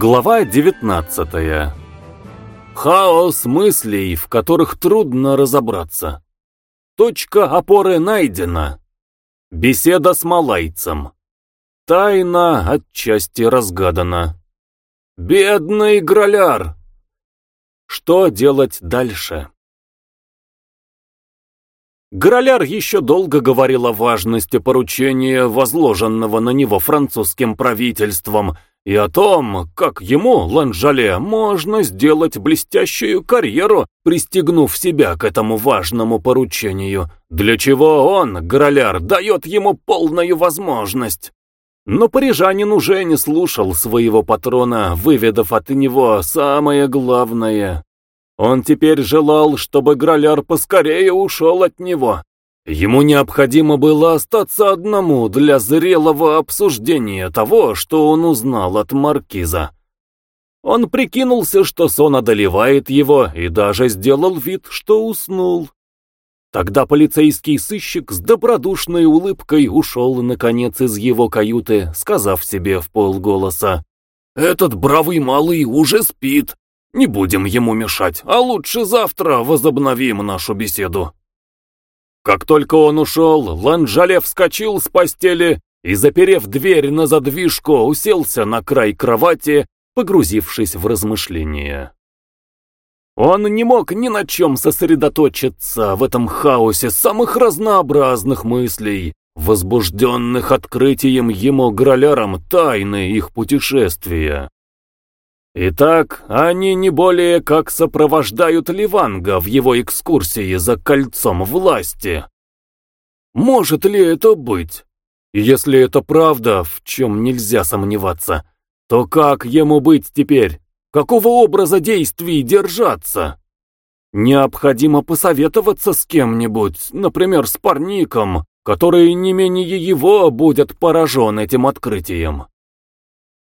Глава 19 Хаос мыслей, в которых трудно разобраться. Точка опоры найдена. Беседа с малайцем. Тайна отчасти разгадана. Бедный Граляр! Что делать дальше? Граляр еще долго говорил о важности поручения, возложенного на него французским правительством, и о том, как ему, Ланжале, можно сделать блестящую карьеру, пристегнув себя к этому важному поручению, для чего он, Граляр, дает ему полную возможность. Но парижанин уже не слушал своего патрона, выведав от него самое главное. Он теперь желал, чтобы Граляр поскорее ушел от него. Ему необходимо было остаться одному для зрелого обсуждения того, что он узнал от маркиза. Он прикинулся, что сон одолевает его, и даже сделал вид, что уснул. Тогда полицейский сыщик с добродушной улыбкой ушел, наконец, из его каюты, сказав себе в полголоса, «Этот бравый малый уже спит, не будем ему мешать, а лучше завтра возобновим нашу беседу. Как только он ушел, Ланжале вскочил с постели и, заперев дверь на задвижку, уселся на край кровати, погрузившись в размышления. Он не мог ни на чем сосредоточиться в этом хаосе самых разнообразных мыслей, возбужденных открытием ему граляром тайны их путешествия. Итак, они не более как сопровождают Ливанга в его экскурсии за кольцом власти. Может ли это быть? Если это правда, в чем нельзя сомневаться, то как ему быть теперь? Какого образа действий держаться? Необходимо посоветоваться с кем-нибудь, например, с парником, который не менее его будет поражен этим открытием.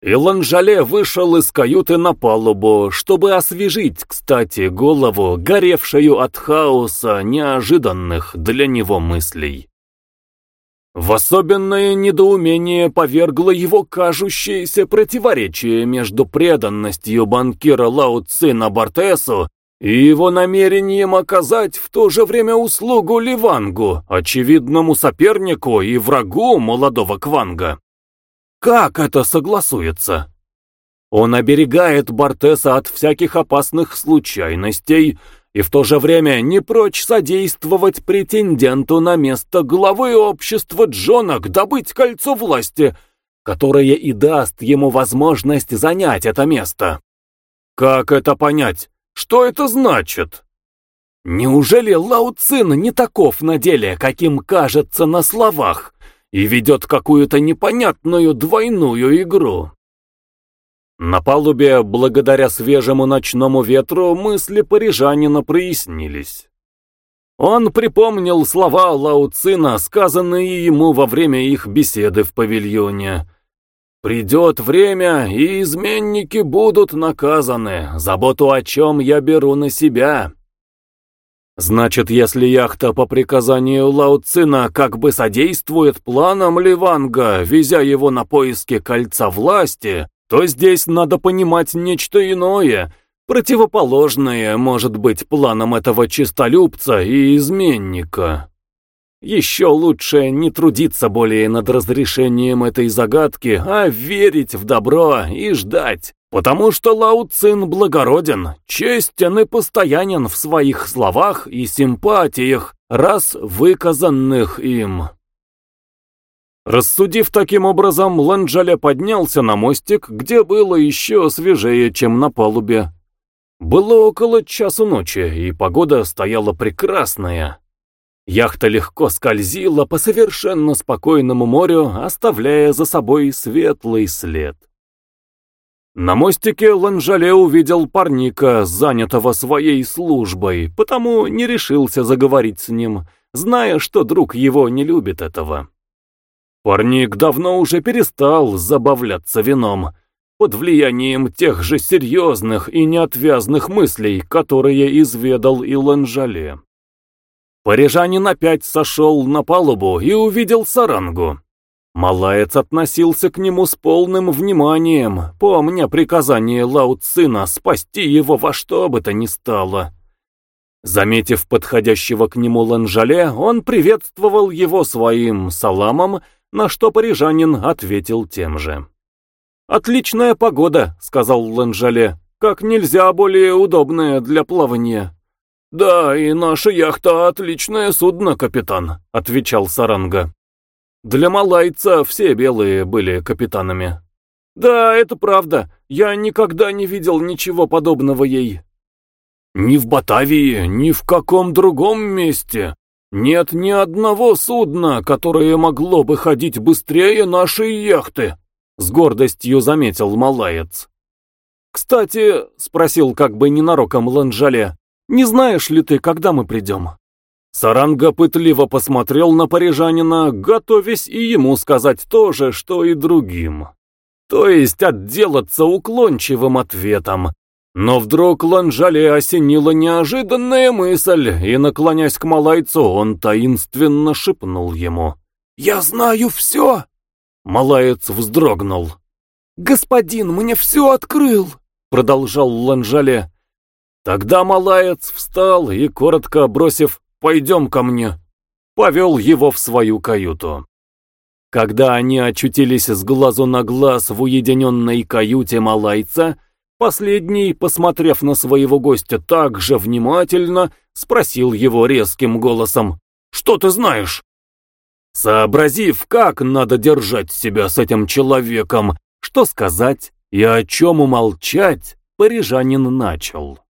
И Ланжале вышел из каюты на палубу, чтобы освежить, кстати, голову, горевшую от хаоса неожиданных для него мыслей. В особенное недоумение повергло его кажущееся противоречие между преданностью банкира Лао Цина Бартесу и его намерением оказать в то же время услугу Ливангу, очевидному сопернику и врагу молодого Кванга. Как это согласуется? Он оберегает Бартеса от всяких опасных случайностей и в то же время не прочь содействовать претенденту на место главы общества Джонок добыть кольцо власти, которое и даст ему возможность занять это место. Как это понять? Что это значит? Неужели Лао Цин не таков на деле, каким кажется на словах? И ведет какую-то непонятную двойную игру. На палубе, благодаря свежему ночному ветру, мысли парижанина прояснились. Он припомнил слова Лао Цина, сказанные ему во время их беседы в павильоне. «Придет время, и изменники будут наказаны, заботу о чем я беру на себя». Значит, если яхта по приказанию Лао Цина как бы содействует планам Ливанга, везя его на поиски кольца власти, то здесь надо понимать нечто иное, противоположное, может быть, планам этого чистолюбца и изменника. Еще лучше не трудиться более над разрешением этой загадки, а верить в добро и ждать, Потому что Лао Цин благороден, честен и постоянен в своих словах и симпатиях, раз выказанных им. Рассудив таким образом, Ланджаля поднялся на мостик, где было еще свежее, чем на палубе. Было около часу ночи, и погода стояла прекрасная. Яхта легко скользила по совершенно спокойному морю, оставляя за собой светлый след. На мостике Ланжале увидел парника, занятого своей службой, потому не решился заговорить с ним, зная, что друг его не любит этого. Парник давно уже перестал забавляться вином, под влиянием тех же серьезных и неотвязных мыслей, которые изведал и Ланжале. Парижанин опять сошел на палубу и увидел сарангу. Малаец относился к нему с полным вниманием, помня приказание Лао спасти его во что бы то ни стало. Заметив подходящего к нему Ланжале, он приветствовал его своим саламом, на что парижанин ответил тем же. «Отличная погода», — сказал Ланжале, — «как нельзя более удобная для плавания». «Да, и наша яхта — отличное судно, капитан», — отвечал Саранга. Для малайца все белые были капитанами. Да, это правда. Я никогда не видел ничего подобного ей. Ни в Батавии, ни в каком другом месте. Нет ни одного судна, которое могло бы ходить быстрее нашей яхты, с гордостью заметил малаец. «Кстати», — спросил как бы ненароком Ланжале, — «не знаешь ли ты, когда мы придем?» Саранга пытливо посмотрел на парижанина, готовясь и ему сказать то же, что и другим. То есть отделаться уклончивым ответом. Но вдруг Ланжале осенила неожиданная мысль, и, наклонясь к малайцу, он таинственно шепнул ему. «Я знаю все!» Малаец вздрогнул. «Господин мне все открыл!» — продолжал Ланжале. Тогда Малаец встал и, коротко бросив пойдем ко мне», повел его в свою каюту. Когда они очутились с глазу на глаз в уединенной каюте малайца, последний, посмотрев на своего гостя так же внимательно, спросил его резким голосом, «Что ты знаешь?» Сообразив, как надо держать себя с этим человеком, что сказать и о чем умолчать, парижанин начал.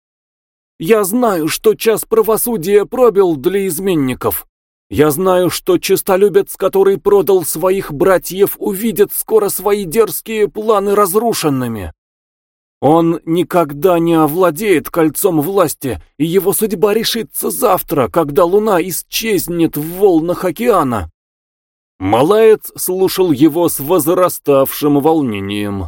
Я знаю, что час правосудия пробил для изменников. Я знаю, что честолюбец, который продал своих братьев, увидит скоро свои дерзкие планы разрушенными. Он никогда не овладеет кольцом власти, и его судьба решится завтра, когда луна исчезнет в волнах океана. Малаец слушал его с возраставшим волнением.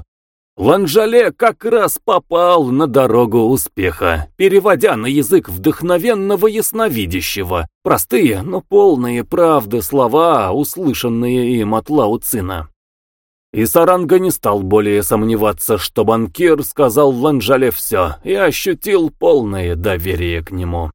Ланжале как раз попал на дорогу успеха, переводя на язык вдохновенного ясновидящего простые, но полные правды слова, услышанные им от Лао Цина. И Саранга не стал более сомневаться, что банкир сказал Ланжале все и ощутил полное доверие к нему.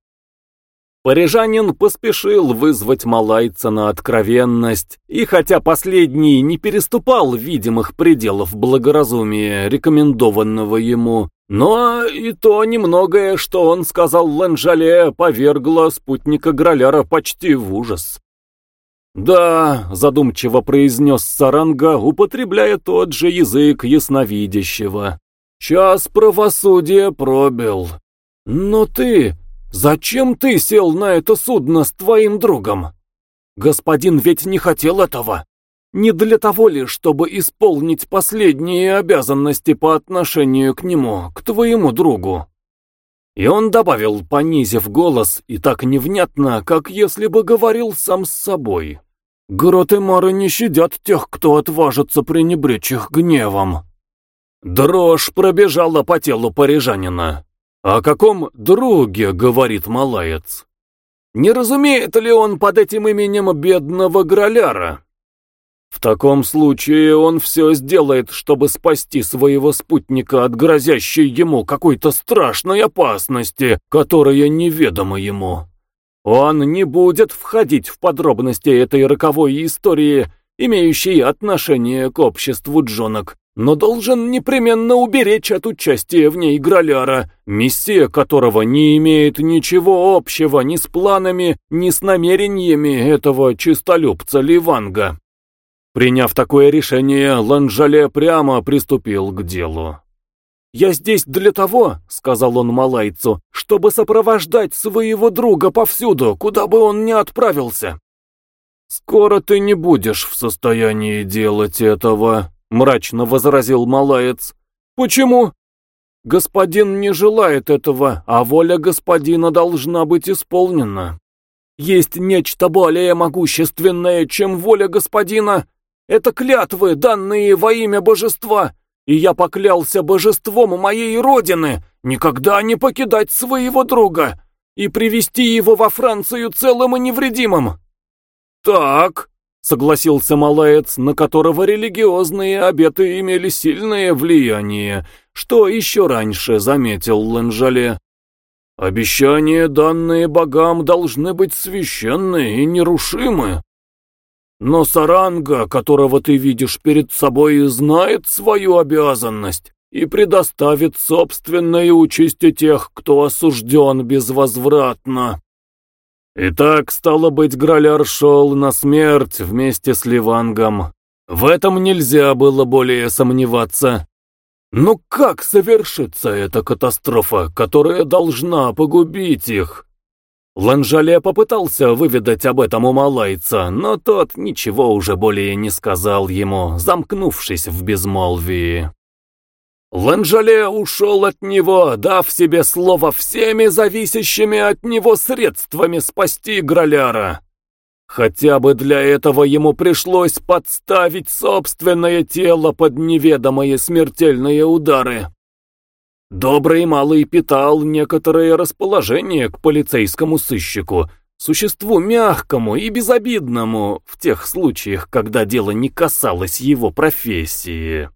Парижанин поспешил вызвать малайца на откровенность, и хотя последний не переступал видимых пределов благоразумия, рекомендованного ему, но и то немногое, что он сказал Ланжале, повергло спутника Граляра почти в ужас. «Да», — задумчиво произнес Саранга, употребляя тот же язык ясновидящего. «Час правосудия пробил. Но ты, «Зачем ты сел на это судно с твоим другом? Господин ведь не хотел этого. Не для того ли, чтобы исполнить последние обязанности по отношению к нему, к твоему другу?» И он добавил, понизив голос, и так невнятно, как если бы говорил сам с собой. «Грот и Мары не щадят тех, кто отважится пренебречь их гневом». Дрожь пробежала по телу парижанина. «О каком друге?» — говорит малаец. «Не разумеет ли он под этим именем бедного Граляра?» В таком случае он все сделает, чтобы спасти своего спутника от грозящей ему какой-то страшной опасности, которая неведома ему. Он не будет входить в подробности этой роковой истории, имеющей отношение к обществу джонок, но должен непременно уберечь от участия в ней Граляра, миссия которого не имеет ничего общего ни с планами, ни с намерениями этого чистолюбца Ливанга. Приняв такое решение, Ланжале прямо приступил к делу. «Я здесь для того, — сказал он малайцу, — чтобы сопровождать своего друга повсюду, куда бы он ни отправился». «Скоро ты не будешь в состоянии делать этого», мрачно возразил малаец. Почему? Господин не желает этого, а воля господина должна быть исполнена. Есть нечто более могущественное, чем воля господина. Это клятвы, данные во имя божества. И я поклялся божеством моей родины никогда не покидать своего друга и привести его во Францию целым и невредимым. Так, согласился малаец, на которого религиозные обеты имели сильное влияние, что еще раньше заметил Ланжале. Обещания, данные богам, должны быть священны и нерушимы. Но Саранга, которого ты видишь перед собой, знает свою обязанность и предоставит собственные участи тех, кто осужден безвозвратно. Итак, стало быть, Граляр шел на смерть вместе с Ливангом. В этом нельзя было более сомневаться. Но как совершится эта катастрофа, которая должна погубить их? Ланжале попытался выведать об этом у малайца, но тот ничего уже более не сказал ему, замкнувшись в безмолвии. Ланжале ушел от него, дав себе слово всеми зависящими от него средствами спасти Граляра. Хотя бы для этого ему пришлось подставить собственное тело под неведомые смертельные удары. Добрый малый питал некоторое расположение к полицейскому сыщику, существу мягкому и безобидному в тех случаях, когда дело не касалось его профессии.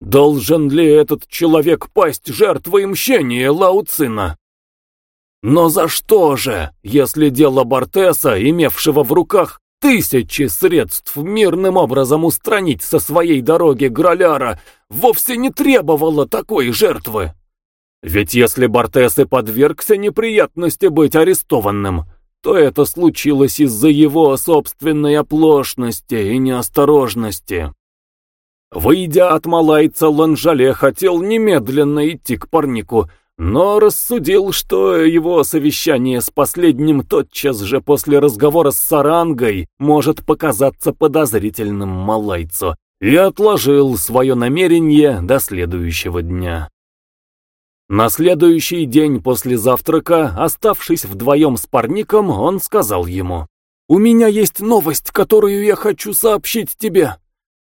Должен ли этот человек пасть жертвой мщения Лауцина? Но за что же, если дело Бортеса, имевшего в руках тысячи средств мирным образом устранить со своей дороги Граляра, вовсе не требовало такой жертвы? Ведь если Бортес и подвергся неприятности быть арестованным, то это случилось из-за его собственной оплошности и неосторожности. Выйдя от малайца, Ланжале хотел немедленно идти к парнику, но рассудил, что его совещание с последним тотчас же после разговора с Сарангой может показаться подозрительным малайцу, и отложил свое намерение до следующего дня. На следующий день после завтрака, оставшись вдвоем с парником, он сказал ему, «У меня есть новость, которую я хочу сообщить тебе.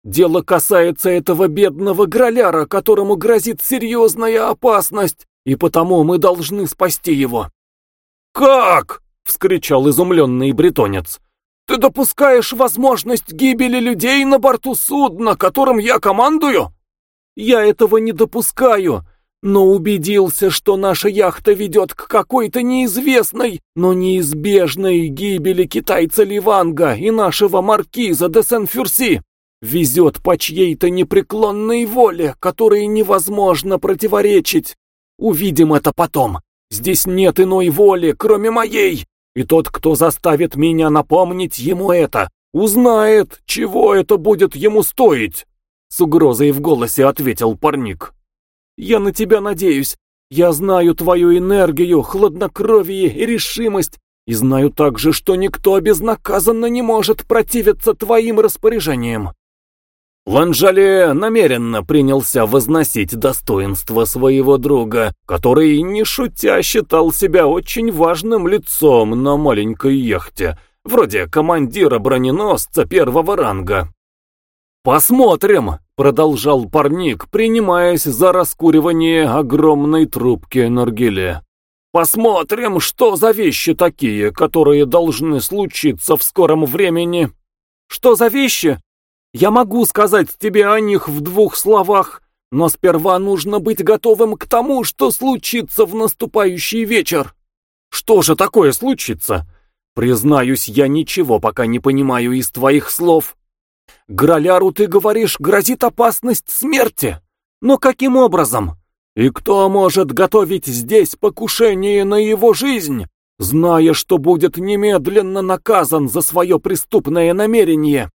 Дело касается этого бедного граляра, которому грозит серьезная опасность, и потому мы должны спасти его». «Как?» — вскричал изумленный бретонец. «Ты допускаешь возможность гибели людей на борту судна, которым я командую?» «Я этого не допускаю, но убедился, что наша яхта ведет к какой-то неизвестной, но неизбежной гибели китайца Ливанга и нашего маркиза де Сен-Фюрси везет по чьей-то непреклонной воле, которой невозможно противоречить. Увидим это потом. Здесь нет иной воли, кроме моей. И тот, кто заставит меня напомнить ему это, узнает, чего это будет ему стоить. С угрозой в голосе ответил парник. Я на тебя надеюсь. Я знаю твою энергию, хладнокровие и решимость, и знаю также, что никто безнаказанно не может противиться твоим распоряжениям. Ланжале намеренно принялся возносить достоинство своего друга, который, не шутя, считал себя очень важным лицом на маленькой яхте, вроде командира броненосца первого ранга. «Посмотрим», — продолжал парник, принимаясь за раскуривание огромной трубки наргиле. «Посмотрим, что за вещи такие, которые должны случиться в скором времени». «Что за вещи?» Я могу сказать тебе о них в двух словах, но сперва нужно быть готовым к тому, что случится в наступающий вечер. Что же такое случится? Признаюсь, я ничего пока не понимаю из твоих слов. Граляру, ты говоришь, грозит опасность смерти. Но каким образом? И кто может готовить здесь покушение на его жизнь, зная, что будет немедленно наказан за свое преступное намерение?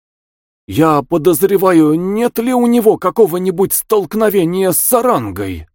Я подозреваю, нет ли у него какого-нибудь столкновения с Сарангой?